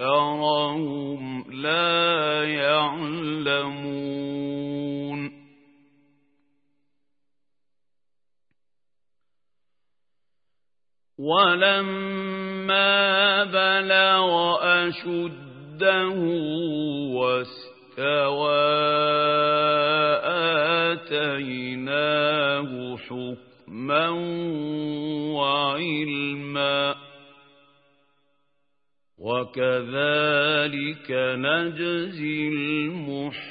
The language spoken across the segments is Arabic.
أكثرهم لا يعلمون ولما بلغ أشده واستوى آتيناه حكما وعلما وكذلك نجزي المحسنين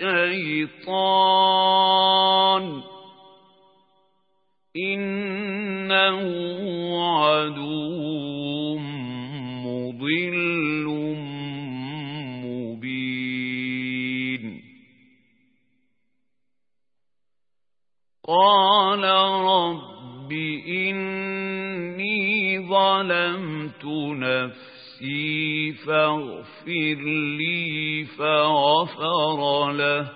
الشيطان. إنه عدو مضل مبين. قال رب إني ظلمت نفسي فاغفر لي فغفر له.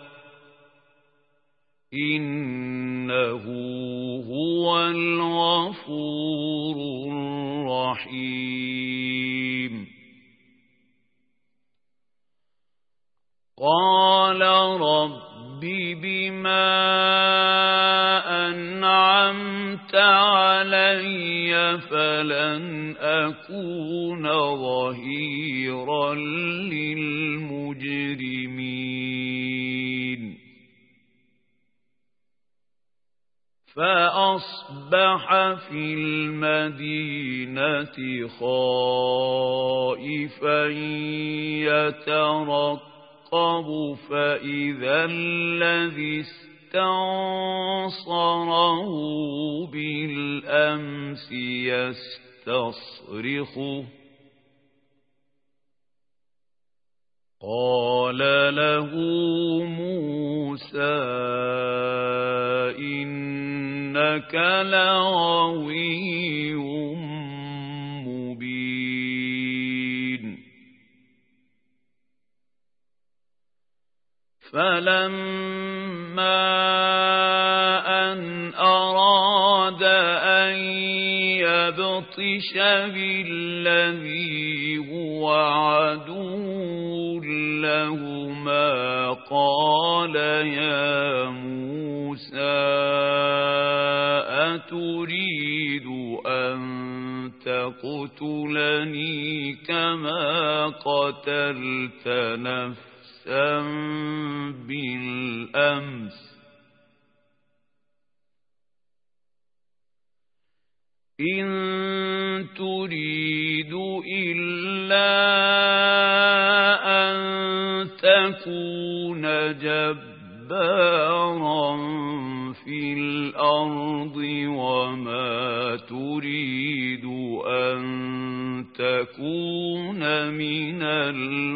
إنه هو الغفور الرحيم. قال رب بما أنعمت علي فلن أكون ظهيرا للمجرمين فأصبح في المدينة خائفا يترقب فإذا الذي استنصره بالأمس يستصرخه. قال له موسى إنك لغوي مبين فلما يبطش بالذي هو عدو لهما. قال يا موسى أتريد أن تقتلني كما قتلت نفسا بالأمس؟ إن تكون جبارا في الأرض وما تريد أن تكون من المصلحين.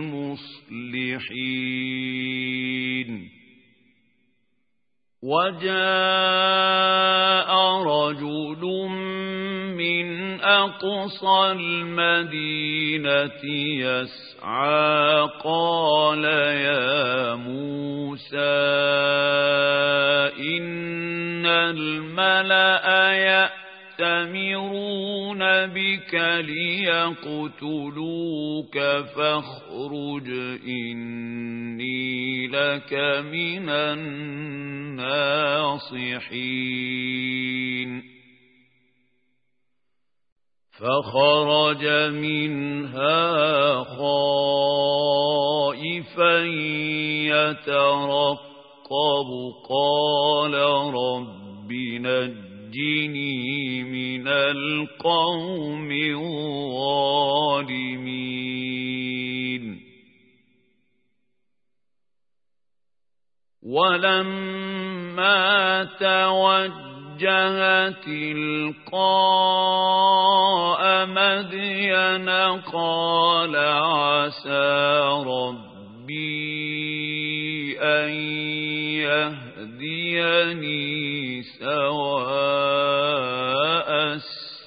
وجاء رجل من أقصى المدينة يسعى قال ليقتلوك فاخرج إني لك من الناصحين. فخرج منها خائفا يترقب. قال رب نجني من القوم الظالمين. ولما توجه تلقاء مدين قال عسى ربي أن يهديني سواء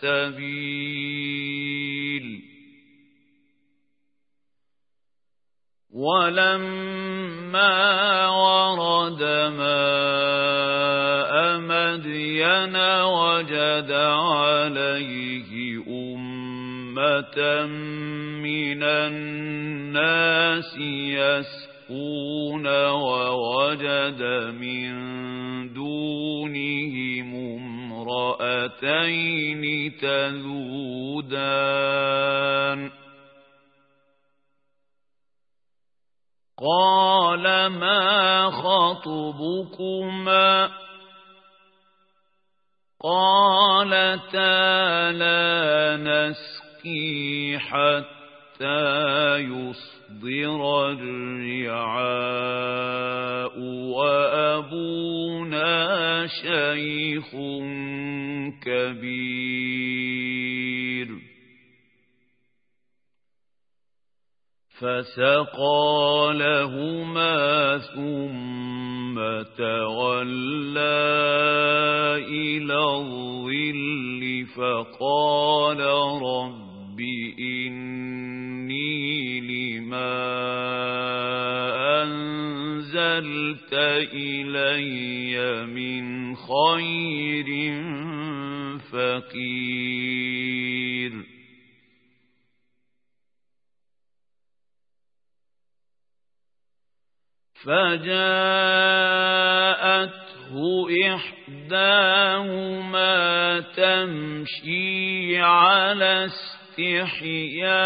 السبيل. ولما ورد ماء مدين وجد عليه أمة من الناس يسقون ووجد من دونهم امرأتين تذودان قال ما خطبكما قالتا لا نسقي حتى يصدر الرعاء وأبونا شيخ كبير. فسقى لهما ثم تولى إلى الظل فقال رب إني أنزلت إلي من خير فقير. فجاءته إحداهما تمشي على استحياء.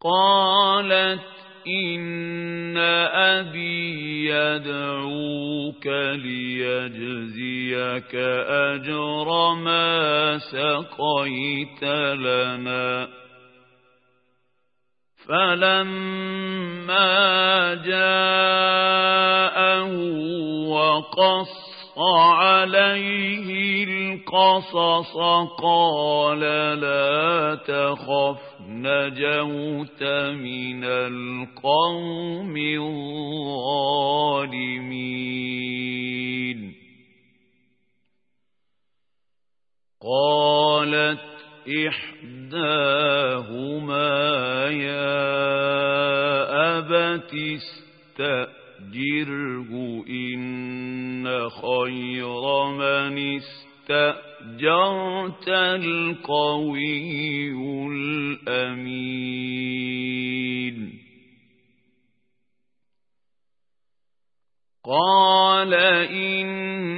قالت إن أبي يدعوك ليجزيك أجر ما سقيت لنا. فلما جاءه وقص عليه القصص قال لا تخف نجوت من القوم الظالمين. قالت إحداهما يا أبت استأجره إن خير من استأجرت القوي الأمين. قال إني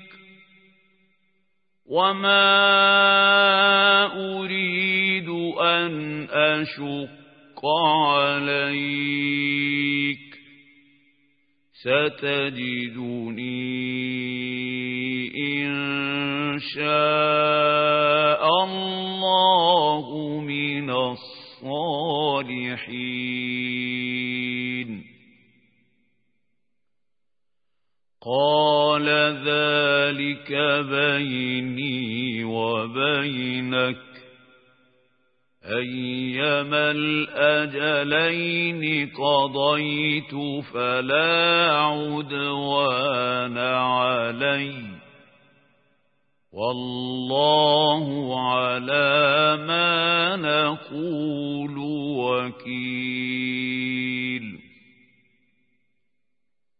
وما أريد أن أشق عليك ستجدني إن شاء أيما الأجلين قضيت فلا عدوان علي والله على ما نقول وكيل